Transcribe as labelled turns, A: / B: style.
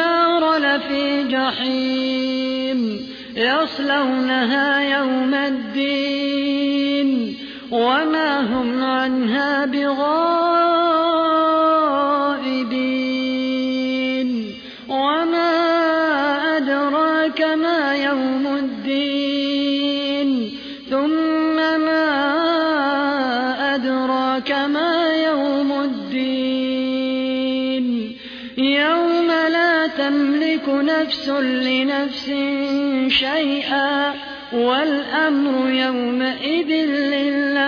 A: الفجار لفي جحيم يصلونها يوم الدين وما هم عنها بغائبين وما أدراك ما يوم الدين ثم ما أدراك ما يوم الدين يوم تملك نفس لنفس شيئا والأمر يومئذ لله